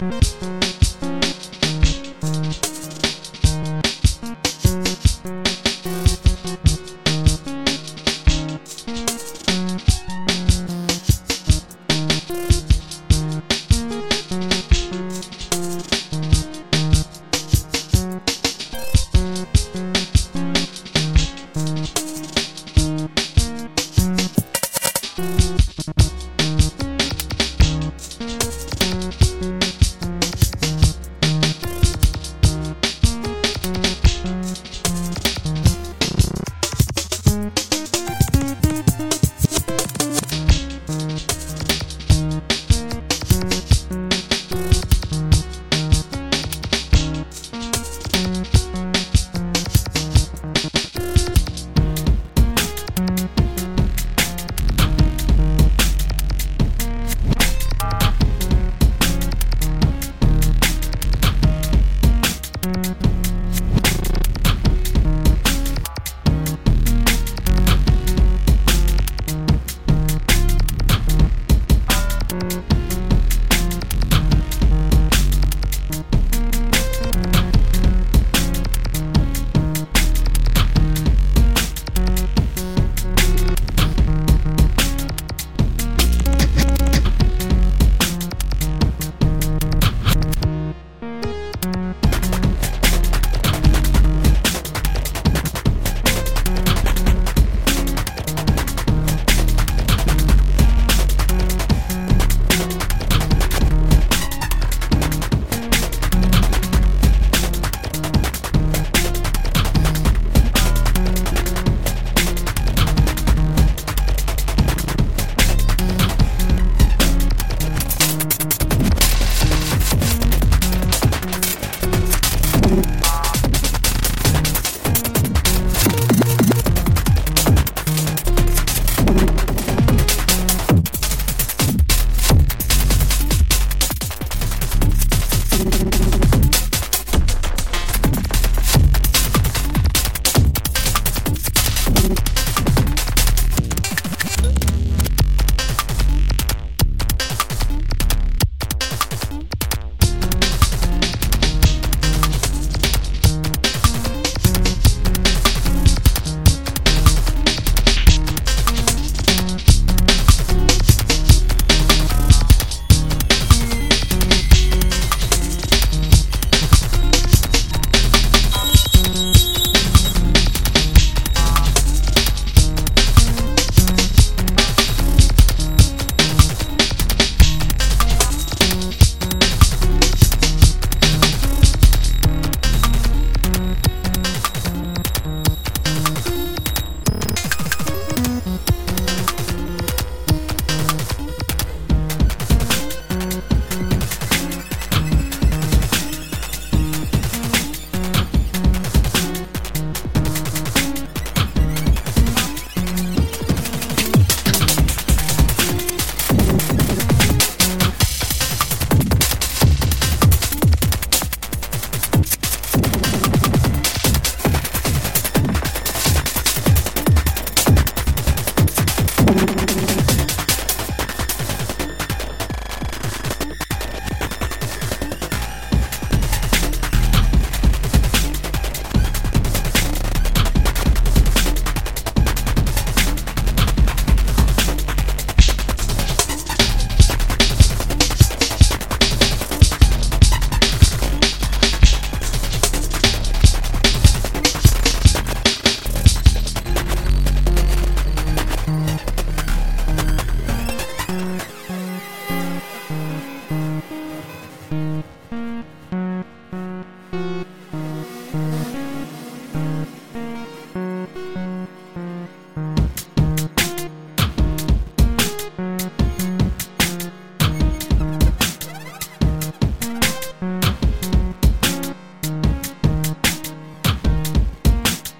Bye.